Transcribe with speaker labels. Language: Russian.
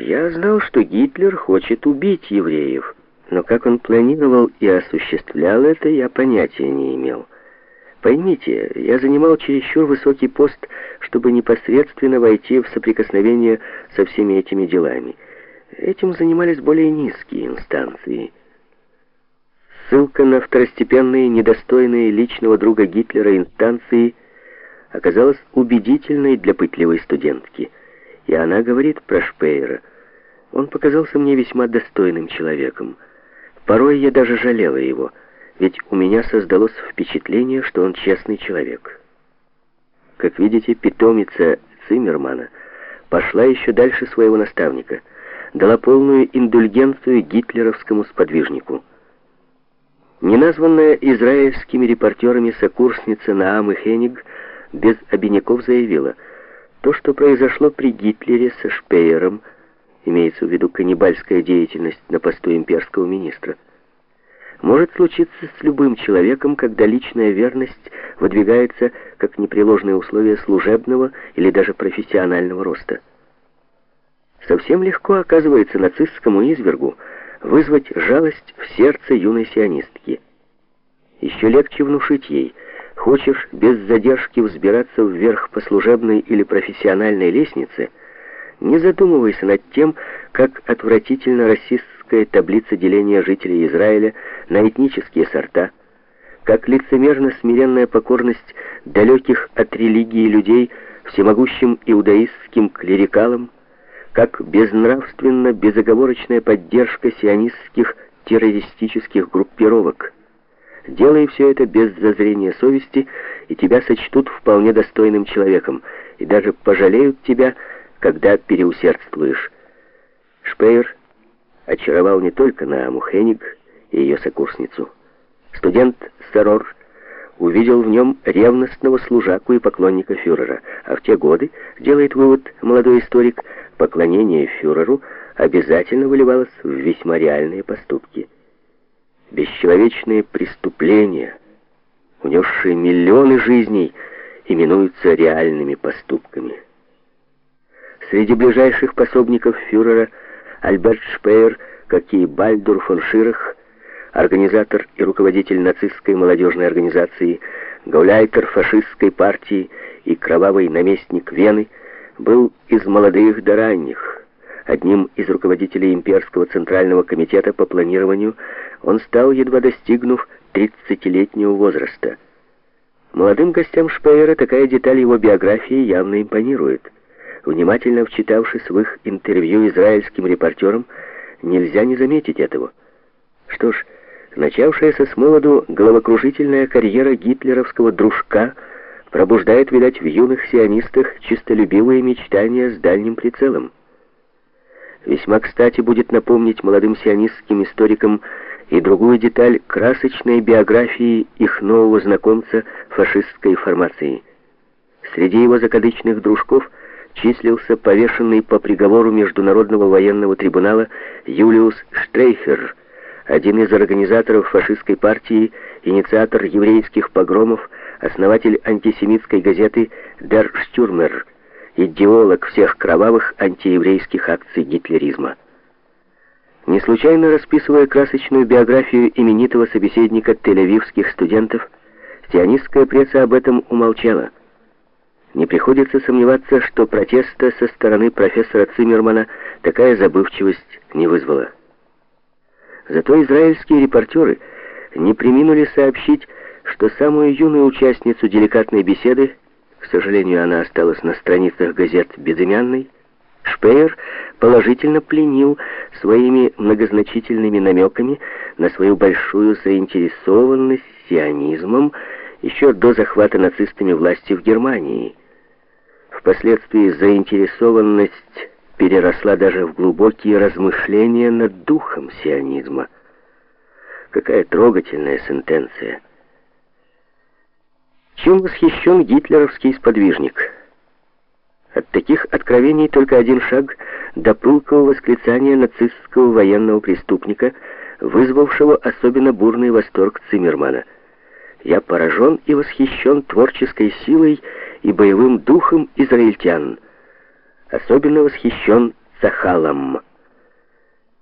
Speaker 1: Я знал, что Гитлер хочет убить евреев, но как он планировал и осуществлял это, я понятия не имел. Поймите, я занимал чересчур высокий пост, чтобы непосредственно войти в соприкосновение со всеми этими делами. Этим занимались более низкие инстанции. Ссылка на второстепенные, недостойные личного друга Гитлера инстанции оказалась убедительной для пытливой студентки. И она говорит про Шпеера. Он показался мне весьма достойным человеком. Порой я даже жалела его, ведь у меня создалось впечатление, что он честный человек. Как видите, питомица Циммермана пошла еще дальше своего наставника, дала полную индульгенцию гитлеровскому сподвижнику. Неназванная израильскими репортерами сокурсница Наамы Хениг без обиняков заявила, то, что произошло при Гитлере со Шпеером, имеется в виду каннибальская деятельность на посту имперского министра, может случиться с любым человеком, когда личная верность выдвигается как непреложное условие служебного или даже профессионального роста. Совсем легко оказывается нацистскому извергу вызвать жалость в сердце юной сионистки. Еще легче внушить ей, хочешь без задержки взбираться вверх по служебной или профессиональной лестнице, не задумывайся над тем, как отвратительно расистская таблица деления жителей Израиля на этнические сорта, как лицемерно смиренная покорность далеких от религии людей всемогущим иудаистским клерикалам, как безнравственно безоговорочная поддержка сионистских террористических группировок. Делай все это без зазрения совести, и тебя сочтут вполне достойным человеком, и даже пожалеют тебя, когда переусердствуешь. Шпеер очаровал не только Нааму Хеник и ее сокурсницу. Студент Сарор увидел в нем ревностного служаку и поклонника фюрера, а в те годы, делает вывод молодой историк, поклонение фюреру обязательно выливалось в весьма реальные поступки. Бесчеловечные преступления, унесшие миллионы жизней, именуются реальными поступками. Среди ближайших пособников фюрера Альберт Шпеер, как и Бальдур фон Ширах, организатор и руководитель нацистской молодежной организации, гауляйтер фашистской партии и кровавый наместник Вены, был из молодых до ранних. Одним из руководителей имперского центрального комитета по планированию он стал, едва достигнув 30-летнего возраста. Молодым гостям Шпеера такая деталь его биографии явно импонирует. Внимательно вчитавшись в их интервью израильским репортерам, нельзя не заметить этого. Что ж, начавшаяся с молоду головокружительная карьера гитлеровского дружка пробуждает, видать, в юных сионистах чистолюбивые мечтания с дальним прицелом. Весьма кстати будет напомнить молодым сионистским историкам и другую деталь красочной биографии их нового знакомца фашистской формации. Среди его закадычных дружков – числился повешенный по приговору Международного военного трибунала Юлиус Штрейхер, один из организаторов фашистской партии, инициатор еврейских погромов, основатель антисемитской газеты «Дер Штюрмер», идеолог всех кровавых антиеврейских акций гитлеризма. Не случайно расписывая красочную биографию именитого собеседника тель-авивских студентов, сионистская пресса об этом умолчала – не приходится сомневаться, что протеста со стороны профессора Циммермана такая забывчивость не вызвала. Зато израильские репортеры не приминули сообщить, что самую юную участницу деликатной беседы, к сожалению, она осталась на страницах газет безымянной, Шпеер положительно пленил своими многозначительными намеками на свою большую заинтересованность сионизмом еще до захвата нацистами власти в Германии. Впоследствии заинтересованность переросла даже в глубокие размышления над духом сионизма. Какая трогательная сентенция. Чем восхищен гитлеровский сподвижник? От таких откровений только один шаг до пылкого восклицания нацистского военного преступника, вызвавшего особенно бурный восторг Циммермана – я поражен и восхищен творческой силой и боевым духом израильтян. Особенно восхищен Сахалом.